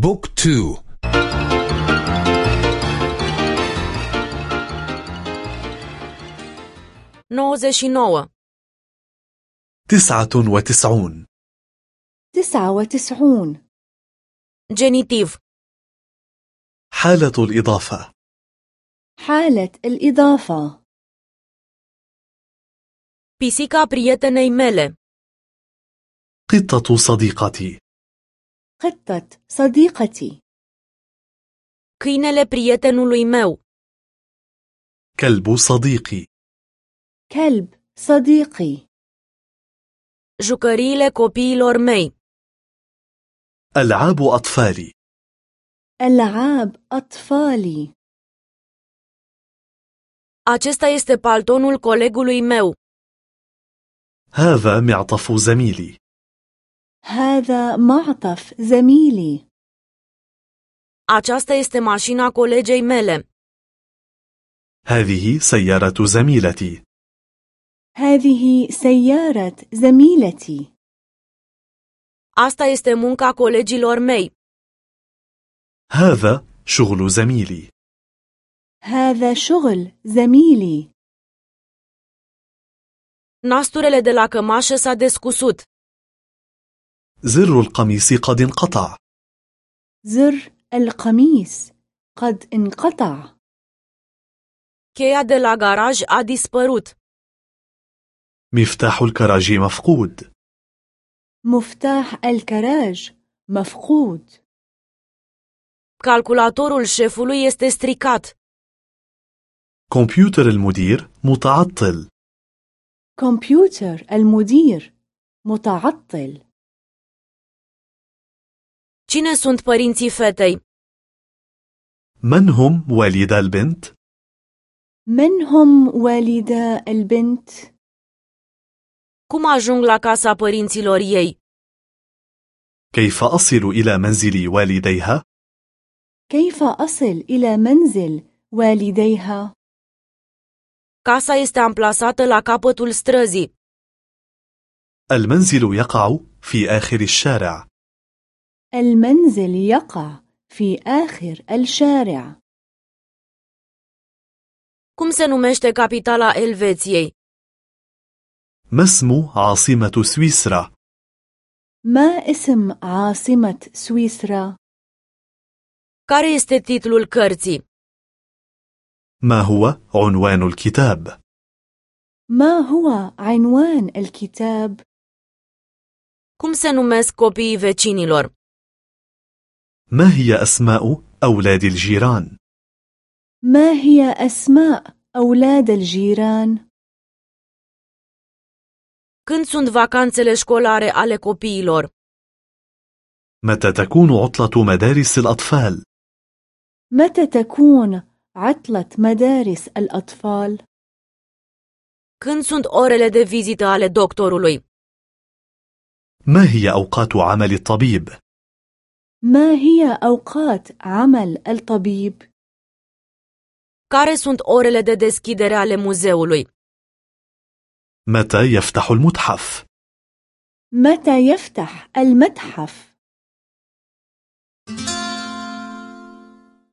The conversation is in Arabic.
بوك تو. nouăzeci nouă تسعة وتسعون. تسعة وتسعون. genitiv حالة الإضافة. حالة الإضافة. pisica prietenei mele قطة صديقتي. قطة صديقتي. Câinele prietenului meu كلب صديقي. كلب صديقي. Jucăriile copiilor mei ألعاب أطفالي. ألعاب أطفالي. Acesta este paltonul colegului هذا معطف زميلي. هذا معطف زميلي aceasta este mașina colegei mele هذه سيارة زميلتي هذه سيارة زميلتي asta este munca colegilor mei هذا شغل زميلي هذا شغل زميلي nasturele de la cămașă s-a descusut زر القميص قد انقطع. زر القميص قد انقطع. Cheia de la garaj a dispărut. مفتاح الكراج مفقود. مفتاح الكراج مفقود. Calculatorul șefului este stricat. كمبيوتر المدير متعطل كمبيوتر المدير متعطل cine sunt părinții fetei من هم والدا البنت؟ من هم والدا البنت؟ cum ajung la casa părinților ei كيف أصل إلى منزل والديها؟ كيف أصل إلى منزل والديها؟ casa este amplasată la capătul străzii المنزل يقع في آخر الشارع المنزل يقع في آخر الشارع cum se numește capitala Elveției ما اسم عاصمة سويسرا؟ ما اسم عاصمة سويسرا؟ care este titlul cărții ما هو عنوان الكتاب؟ ما هو عنوان الكتاب؟ cum se numesc copiii vecinilor ما هي أسماء أولاد الجيران؟ ما هي أسماء أولاد الجيران؟ când sunt vacanțele școlare ale copiilor متى تكون عطلة مدارس الأطفال؟ متى تكون عطلة مدارس الأطفال؟ când sunt orele de vizită ale doctorului ما هي أوقات عمل الطبيب؟ ما هي أوقات عمل الطبيب؟ care sunt orele de deschidere ale muzeului متى يفتح المتحف؟ متى يفتح المتحف؟